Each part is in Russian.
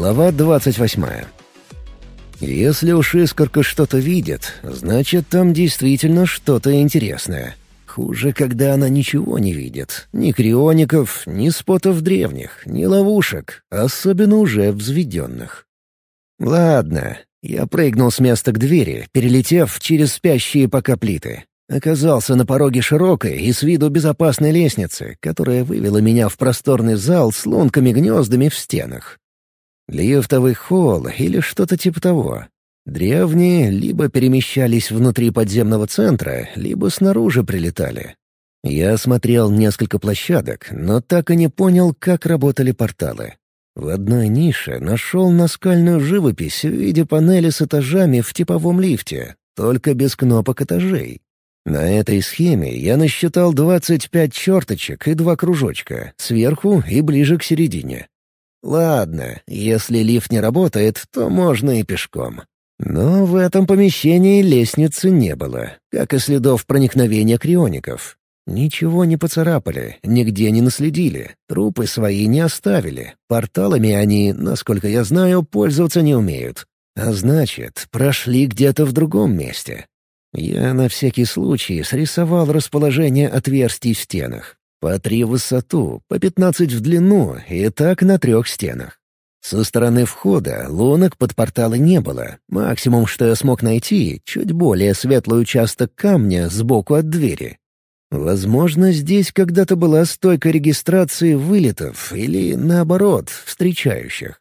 Глава двадцать восьмая. Если уж искорка что-то видит, значит, там действительно что-то интересное. Хуже, когда она ничего не видит. Ни криоников, ни спотов древних, ни ловушек, особенно уже взведенных. Ладно, я прыгнул с места к двери, перелетев через спящие пока плиты. Оказался на пороге широкой и с виду безопасной лестницы, которая вывела меня в просторный зал с лунками-гнездами в стенах. Лифтовый холл или что-то типа того. Древние либо перемещались внутри подземного центра, либо снаружи прилетали. Я осмотрел несколько площадок, но так и не понял, как работали порталы. В одной нише нашел наскальную живопись в виде панели с этажами в типовом лифте, только без кнопок этажей. На этой схеме я насчитал 25 черточек и два кружочка, сверху и ближе к середине. Ладно, если лифт не работает, то можно и пешком. Но в этом помещении лестницы не было, как и следов проникновения криоников. Ничего не поцарапали, нигде не наследили, трупы свои не оставили. Порталами они, насколько я знаю, пользоваться не умеют. А значит, прошли где-то в другом месте. Я на всякий случай срисовал расположение отверстий в стенах. По три в высоту, по пятнадцать в длину и так на трех стенах. Со стороны входа лунок под порталы не было. Максимум, что я смог найти, чуть более светлый участок камня сбоку от двери. Возможно, здесь когда-то была стойка регистрации вылетов или, наоборот, встречающих.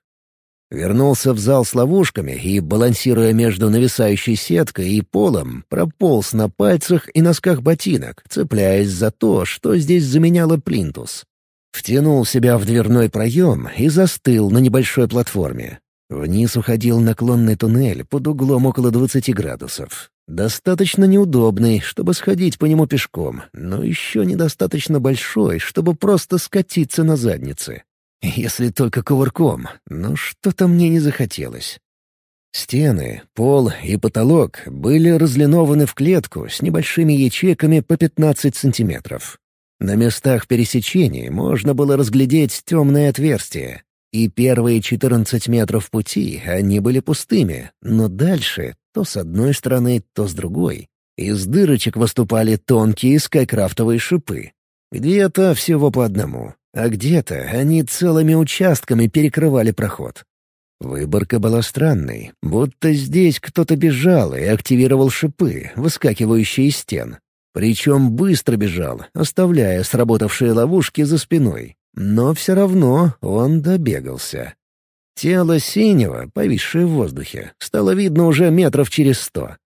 Вернулся в зал с ловушками и, балансируя между нависающей сеткой и полом, прополз на пальцах и носках ботинок, цепляясь за то, что здесь заменяло плинтус. Втянул себя в дверной проем и застыл на небольшой платформе. Вниз уходил наклонный туннель под углом около 20 градусов. Достаточно неудобный, чтобы сходить по нему пешком, но еще недостаточно большой, чтобы просто скатиться на заднице. Если только кувырком, но что-то мне не захотелось. Стены, пол и потолок были разлинованы в клетку с небольшими ячейками по 15 сантиметров. На местах пересечений можно было разглядеть темные отверстия, и первые 14 метров пути они были пустыми, но дальше, то с одной стороны, то с другой, из дырочек выступали тонкие скайкрафтовые шипы. Где-то всего по одному, а где-то они целыми участками перекрывали проход. Выборка была странной, будто здесь кто-то бежал и активировал шипы, выскакивающие из стен. Причем быстро бежал, оставляя сработавшие ловушки за спиной. Но все равно он добегался. Тело синего, повисшее в воздухе, стало видно уже метров через сто.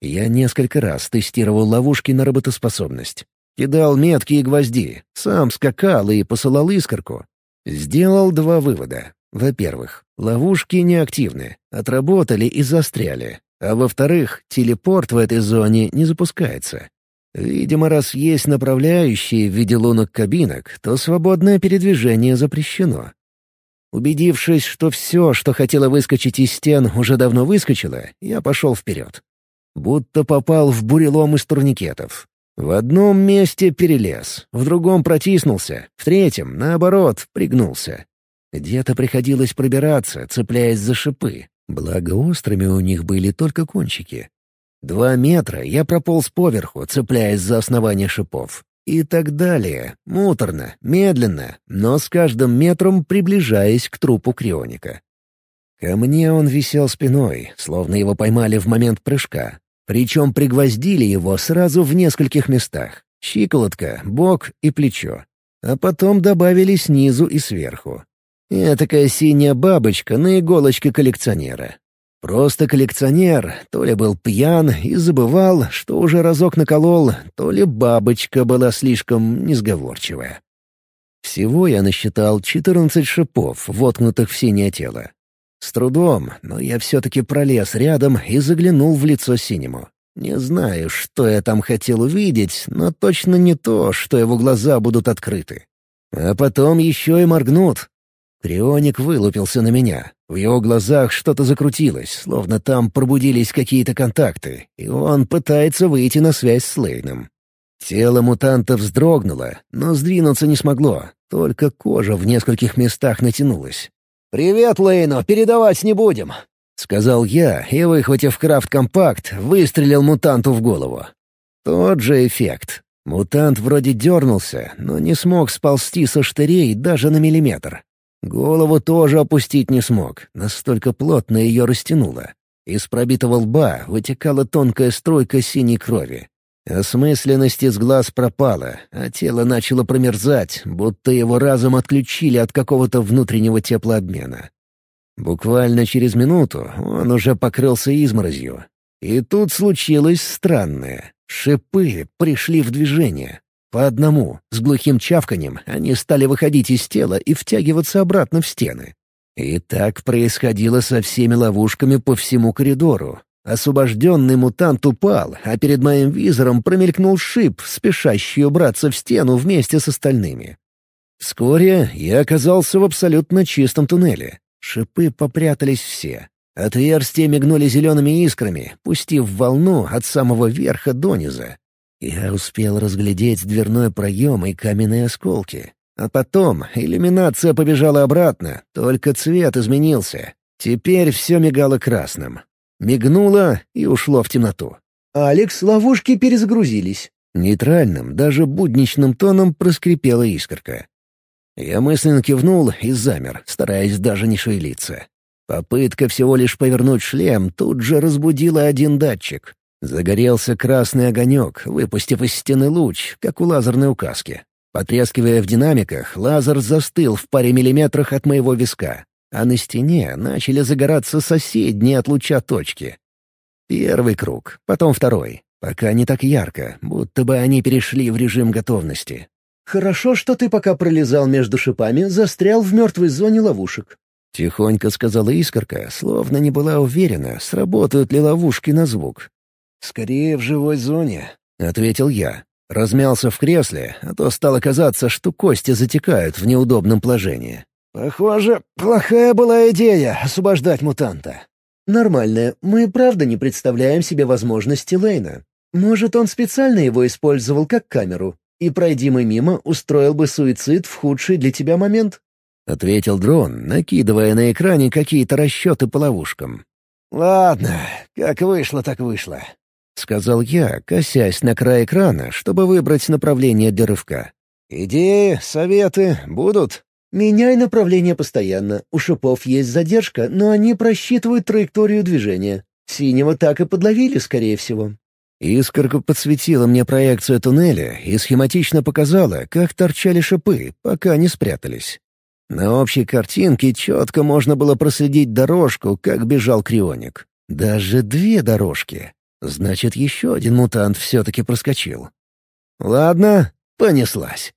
Я несколько раз тестировал ловушки на работоспособность. Кидал метки и гвозди, сам скакал и посылал искорку. Сделал два вывода. Во-первых, ловушки неактивны, отработали и застряли. А во-вторых, телепорт в этой зоне не запускается. Видимо, раз есть направляющие в виде лунок кабинок, то свободное передвижение запрещено. Убедившись, что все, что хотело выскочить из стен, уже давно выскочило, я пошел вперед. Будто попал в бурелом из турникетов. В одном месте перелез, в другом протиснулся, в третьем, наоборот, пригнулся. Где-то приходилось пробираться, цепляясь за шипы. Благо острыми у них были только кончики. Два метра я прополз поверху, цепляясь за основание шипов. И так далее, муторно, медленно, но с каждым метром приближаясь к трупу крионика. Ко мне он висел спиной, словно его поймали в момент прыжка, причем пригвоздили его сразу в нескольких местах — щиколотка, бок и плечо. А потом добавили снизу и сверху. Этакая синяя бабочка на иголочке коллекционера. Просто коллекционер то ли был пьян и забывал, что уже разок наколол, то ли бабочка была слишком несговорчивая. Всего я насчитал 14 шипов, воткнутых в синее тело. С трудом, но я все-таки пролез рядом и заглянул в лицо синему. Не знаю, что я там хотел увидеть, но точно не то, что его глаза будут открыты. А потом еще и моргнут. Крионик вылупился на меня. В его глазах что-то закрутилось, словно там пробудились какие-то контакты, и он пытается выйти на связь с Лейном. Тело мутанта вздрогнуло, но сдвинуться не смогло, только кожа в нескольких местах натянулась. «Привет, Лейну, передавать не будем», — сказал я и, выхватив крафт-компакт, выстрелил мутанту в голову. Тот же эффект. Мутант вроде дернулся, но не смог сползти со штырей даже на миллиметр. Голову тоже опустить не смог, настолько плотно ее растянуло. Из пробитого лба вытекала тонкая стройка синей крови. Осмысленность из глаз пропала, а тело начало промерзать, будто его разум отключили от какого-то внутреннего теплообмена. Буквально через минуту он уже покрылся изморозью. И тут случилось странное. Шипы пришли в движение. По одному, с глухим чавканем, они стали выходить из тела и втягиваться обратно в стены. И так происходило со всеми ловушками по всему коридору. Освобожденный мутант упал, а перед моим визором промелькнул шип, спешащий убраться в стену вместе с остальными. Вскоре я оказался в абсолютно чистом туннеле. Шипы попрятались все. Отверстия мигнули зелеными искрами, пустив волну от самого верха до низа. Я успел разглядеть дверной проем и каменные осколки. А потом иллюминация побежала обратно, только цвет изменился. Теперь все мигало красным. Мигнуло и ушло в темноту. «Алекс, ловушки перезагрузились». Нейтральным, даже будничным тоном проскрипела искорка. Я мысленно кивнул и замер, стараясь даже не шевелиться. Попытка всего лишь повернуть шлем тут же разбудила один датчик. Загорелся красный огонек, выпустив из стены луч, как у лазерной указки. Потрескивая в динамиках, лазер застыл в паре миллиметрах от моего виска, а на стене начали загораться соседние от луча точки. Первый круг, потом второй. Пока не так ярко, будто бы они перешли в режим готовности. «Хорошо, что ты пока пролезал между шипами, застрял в мертвой зоне ловушек. Тихонько сказала искорка, словно не была уверена, сработают ли ловушки на звук. «Скорее в живой зоне», — ответил я. Размялся в кресле, а то стало казаться, что кости затекают в неудобном положении. «Похоже, плохая была идея — освобождать мутанта». «Нормальная. Мы правда не представляем себе возможности Лейна. Может, он специально его использовал как камеру, и, пройди мы мимо, устроил бы суицид в худший для тебя момент?» — ответил дрон, накидывая на экране какие-то расчеты по ловушкам. «Ладно, как вышло, так вышло», — сказал я, косясь на край экрана, чтобы выбрать направление для рывка. «Идеи, советы будут?» «Меняй направление постоянно. У шипов есть задержка, но они просчитывают траекторию движения. Синего так и подловили, скорее всего». Искорка подсветила мне проекцию туннеля и схематично показала, как торчали шипы, пока не спрятались. На общей картинке четко можно было проследить дорожку, как бежал крионик. Даже две дорожки. Значит, еще один мутант все-таки проскочил. Ладно, понеслась.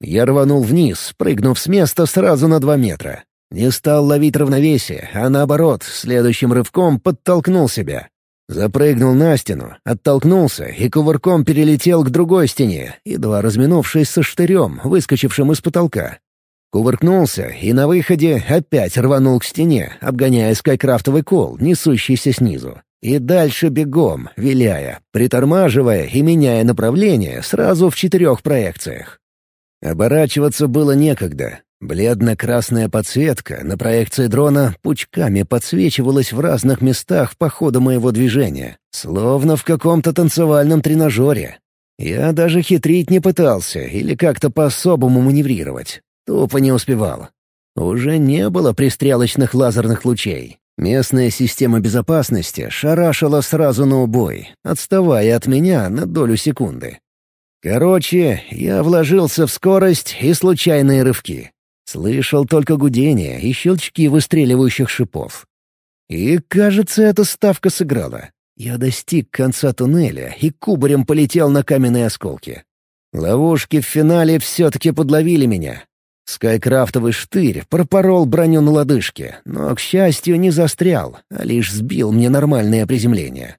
Я рванул вниз, прыгнув с места сразу на два метра. Не стал ловить равновесие, а наоборот, следующим рывком подтолкнул себя. Запрыгнул на стену, оттолкнулся и кувырком перелетел к другой стене, едва разминувшись со штырем, выскочившим из потолка. Кувыркнулся и на выходе опять рванул к стене, обгоняя скайкрафтовый кол, несущийся снизу. И дальше бегом, виляя, притормаживая и меняя направление сразу в четырех проекциях. Оборачиваться было некогда. Бледно-красная подсветка на проекции дрона пучками подсвечивалась в разных местах по ходу моего движения, словно в каком-то танцевальном тренажере. Я даже хитрить не пытался или как-то по-особому маневрировать. Тупо не успевал. Уже не было пристрелочных лазерных лучей. Местная система безопасности шарашила сразу на убой, отставая от меня на долю секунды. Короче, я вложился в скорость и случайные рывки. Слышал только гудение и щелчки выстреливающих шипов. И, кажется, эта ставка сыграла. Я достиг конца туннеля и кубарем полетел на каменные осколки. Ловушки в финале все-таки подловили меня, Скайкрафтовый штырь пропорол броню на лодыжке, но, к счастью, не застрял, а лишь сбил мне нормальное приземление.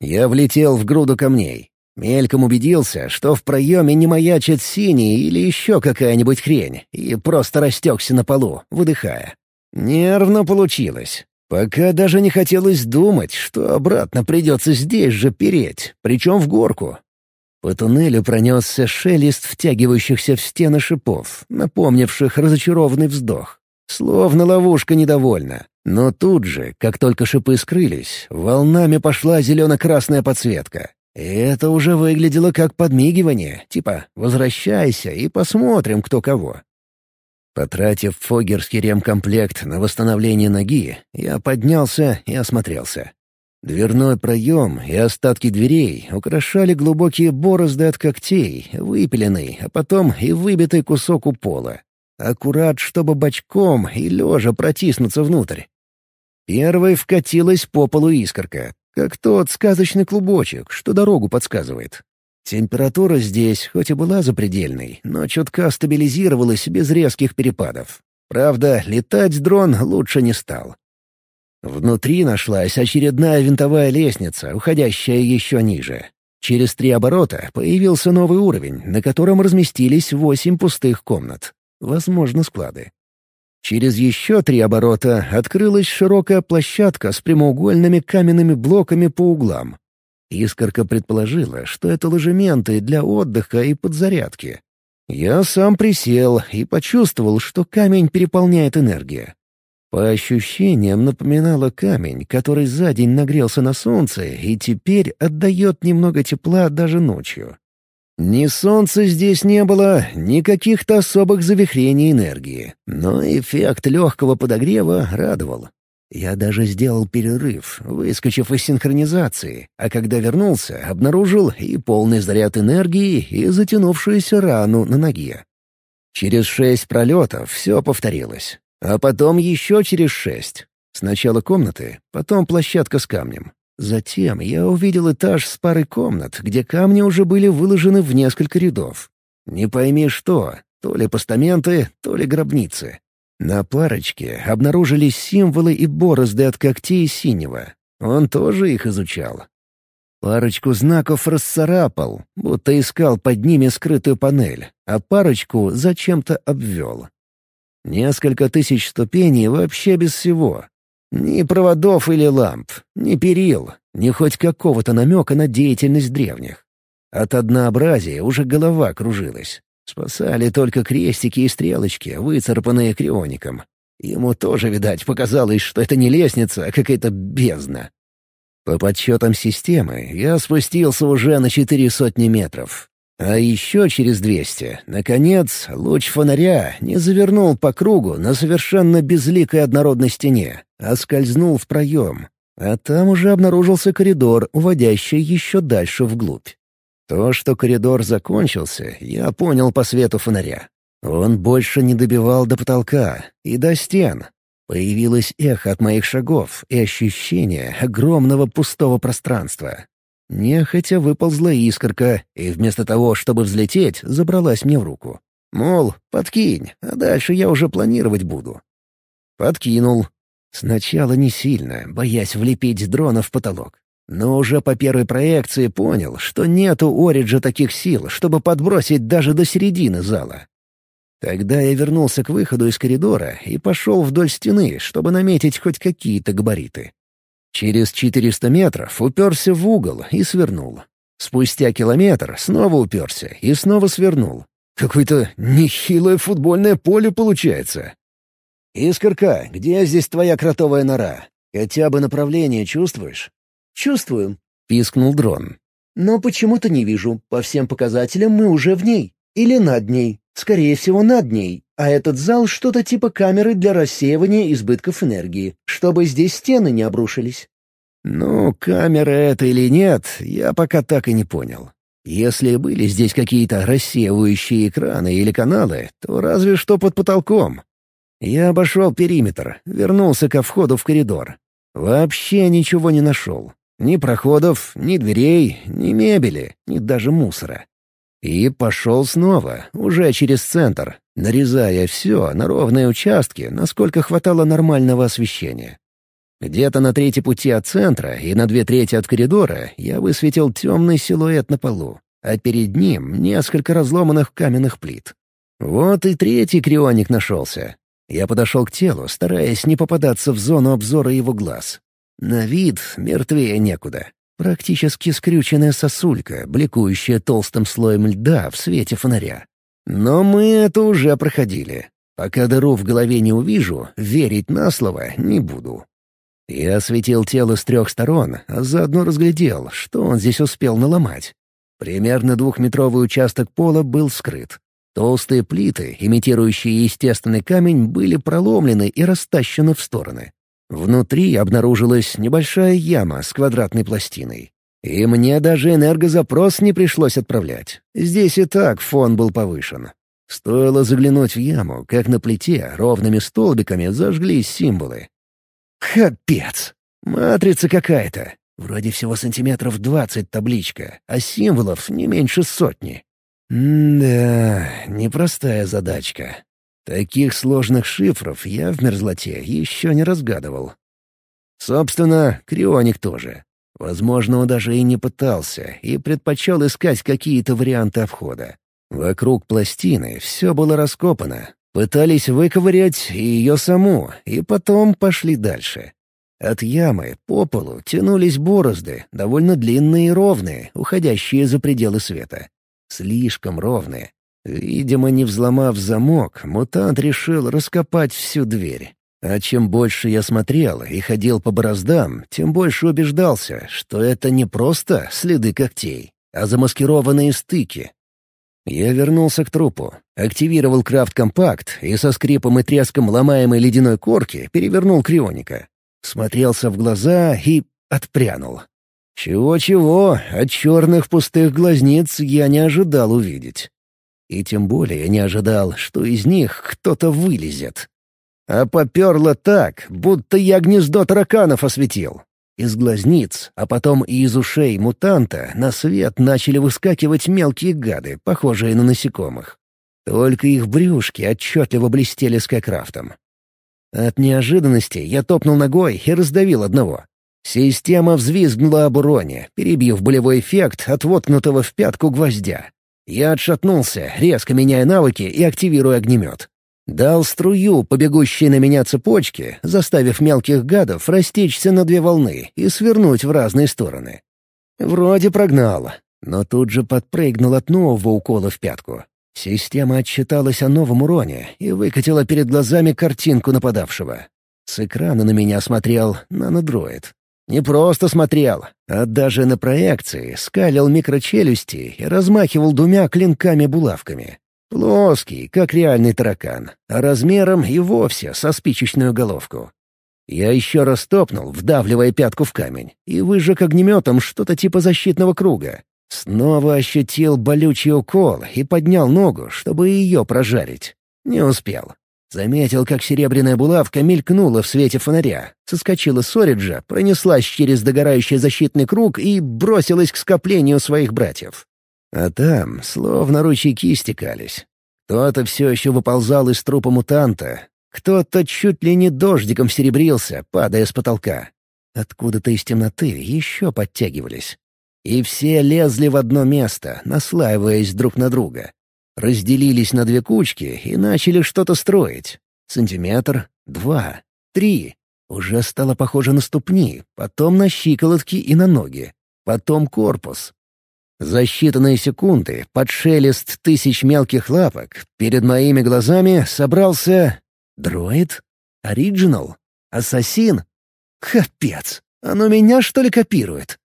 Я влетел в груду камней. Мельком убедился, что в проеме не маячит синий или еще какая-нибудь хрень, и просто растекся на полу, выдыхая. Нервно получилось. Пока даже не хотелось думать, что обратно придется здесь же переть, причем в горку. По туннелю пронесся шелест втягивающихся в стены шипов, напомнивших разочарованный вздох. словно ловушка недовольна. Но тут же, как только шипы скрылись, волнами пошла зелено-красная подсветка. И это уже выглядело как подмигивание, типа «возвращайся и посмотрим, кто кого». Потратив фогерский ремкомплект на восстановление ноги, я поднялся и осмотрелся. Дверной проем и остатки дверей украшали глубокие борозды от когтей, выпиленный, а потом и выбитый кусок у пола. Аккурат, чтобы бочком и лежа протиснуться внутрь. Первой вкатилась по полу искорка, как тот сказочный клубочек, что дорогу подсказывает. Температура здесь, хоть и была запредельной, но чутка стабилизировалась без резких перепадов. Правда, летать дрон лучше не стал. Внутри нашлась очередная винтовая лестница, уходящая еще ниже. Через три оборота появился новый уровень, на котором разместились восемь пустых комнат. Возможно, склады. Через еще три оборота открылась широкая площадка с прямоугольными каменными блоками по углам. Искорка предположила, что это ложементы для отдыха и подзарядки. Я сам присел и почувствовал, что камень переполняет энергия. По ощущениям напоминало камень, который за день нагрелся на солнце и теперь отдает немного тепла даже ночью. Ни солнца здесь не было, ни каких-то особых завихрений энергии, но эффект легкого подогрева радовал. Я даже сделал перерыв, выскочив из синхронизации, а когда вернулся, обнаружил и полный заряд энергии, и затянувшуюся рану на ноге. Через шесть пролетов все повторилось. А потом еще через шесть. Сначала комнаты, потом площадка с камнем. Затем я увидел этаж с парой комнат, где камни уже были выложены в несколько рядов. Не пойми что, то ли постаменты, то ли гробницы. На парочке обнаружились символы и борозды от когтей синего. Он тоже их изучал. Парочку знаков расцарапал, будто искал под ними скрытую панель, а парочку зачем-то обвел. Несколько тысяч ступеней вообще без всего. Ни проводов или ламп, ни перил, ни хоть какого-то намека на деятельность древних. От однообразия уже голова кружилась. Спасали только крестики и стрелочки, выцарапанные криоником. Ему тоже, видать, показалось, что это не лестница, а какая-то бездна. По подсчетам системы, я спустился уже на четыре сотни метров. А еще через двести, наконец, луч фонаря не завернул по кругу на совершенно безликой однородной стене, а скользнул в проем. А там уже обнаружился коридор, уводящий еще дальше вглубь. То, что коридор закончился, я понял по свету фонаря. Он больше не добивал до потолка и до стен. Появилось эхо от моих шагов и ощущение огромного пустого пространства. Нехотя выползла искорка, и вместо того, чтобы взлететь, забралась мне в руку. Мол, подкинь, а дальше я уже планировать буду. Подкинул. Сначала не сильно, боясь влепить дрона в потолок. Но уже по первой проекции понял, что нету у Ориджа таких сил, чтобы подбросить даже до середины зала. Тогда я вернулся к выходу из коридора и пошел вдоль стены, чтобы наметить хоть какие-то габариты. Через 400 метров уперся в угол и свернул. Спустя километр снова уперся и снова свернул. Какое-то нехилое футбольное поле получается. «Искорка, где здесь твоя кротовая нора? Хотя бы направление чувствуешь?» «Чувствую», — пискнул дрон. «Но почему-то не вижу. По всем показателям мы уже в ней. Или над ней. Скорее всего, над ней. А этот зал что-то типа камеры для рассеивания избытков энергии, чтобы здесь стены не обрушились. Ну, камера это или нет, я пока так и не понял. Если были здесь какие-то рассеивающие экраны или каналы, то разве что под потолком. Я обошел периметр, вернулся ко входу в коридор. Вообще ничего не нашел. Ни проходов, ни дверей, ни мебели, ни даже мусора. И пошел снова, уже через центр, нарезая все на ровные участки, насколько хватало нормального освещения. Где-то на третьей пути от центра и на две трети от коридора я высветил темный силуэт на полу, а перед ним несколько разломанных каменных плит. Вот и третий крионик нашелся. Я подошел к телу, стараясь не попадаться в зону обзора его глаз. На вид мертвее некуда. Практически скрюченная сосулька, бликующая толстым слоем льда в свете фонаря. Но мы это уже проходили. Пока дыру в голове не увижу, верить на слово не буду. Я осветил тело с трех сторон, а заодно разглядел, что он здесь успел наломать. Примерно двухметровый участок пола был скрыт. Толстые плиты, имитирующие естественный камень, были проломлены и растащены в стороны. Внутри обнаружилась небольшая яма с квадратной пластиной. И мне даже энергозапрос не пришлось отправлять. Здесь и так фон был повышен. Стоило заглянуть в яму, как на плите ровными столбиками зажглись символы. Капец! Матрица какая-то. Вроде всего сантиметров двадцать табличка, а символов не меньше сотни. М-да, непростая задачка. Таких сложных шифров я в мерзлоте еще не разгадывал. Собственно, Крионик тоже. Возможно, он даже и не пытался, и предпочел искать какие-то варианты обхода. Вокруг пластины все было раскопано. Пытались выковырять ее саму, и потом пошли дальше. От ямы по полу тянулись борозды, довольно длинные и ровные, уходящие за пределы света. Слишком ровные. Видимо, не взломав замок, мутант решил раскопать всю дверь. А чем больше я смотрел и ходил по бороздам, тем больше убеждался, что это не просто следы когтей, а замаскированные стыки, я вернулся к трупу, активировал крафт-компакт и со скрипом и треском ломаемой ледяной корки перевернул крионика. Смотрелся в глаза и отпрянул. Чего-чего, от черных пустых глазниц я не ожидал увидеть. И тем более не ожидал, что из них кто-то вылезет. А поперло так, будто я гнездо тараканов осветил. Из глазниц, а потом и из ушей мутанта на свет начали выскакивать мелкие гады, похожие на насекомых. Только их брюшки отчетливо блестели скайкрафтом. От неожиданности я топнул ногой и раздавил одного. Система взвизгнула об уроне, перебив болевой эффект от воткнутого в пятку гвоздя. Я отшатнулся, резко меняя навыки и активируя огнемет. Дал струю по бегущей на меня цепочке, заставив мелких гадов растечься на две волны и свернуть в разные стороны. Вроде прогнал, но тут же подпрыгнул от нового укола в пятку. Система отчиталась о новом уроне и выкатила перед глазами картинку нападавшего. С экрана на меня смотрел нанодроид. Не просто смотрел, а даже на проекции скалил микрочелюсти и размахивал двумя клинками-булавками. Плоский, как реальный таракан, а размером и вовсе со спичечную головку. Я еще раз топнул, вдавливая пятку в камень, и выжег огнеметом что-то типа защитного круга. Снова ощутил болючий укол и поднял ногу, чтобы ее прожарить. Не успел. Заметил, как серебряная булавка мелькнула в свете фонаря, соскочила с Ориджа, пронеслась через догорающий защитный круг и бросилась к скоплению своих братьев. А там словно ручейки стекались. Кто-то все еще выползал из трупа мутанта, кто-то чуть ли не дождиком серебрился, падая с потолка. Откуда-то из темноты еще подтягивались. И все лезли в одно место, наслаиваясь друг на друга. Разделились на две кучки и начали что-то строить. Сантиметр, два, три. Уже стало похоже на ступни, потом на щиколотки и на ноги. Потом корпус, за считанные секунды, под шелест тысяч мелких лапок, перед моими глазами собрался... Дроид? Ориджинал? Ассасин? Капец! Оно меня, что ли, копирует?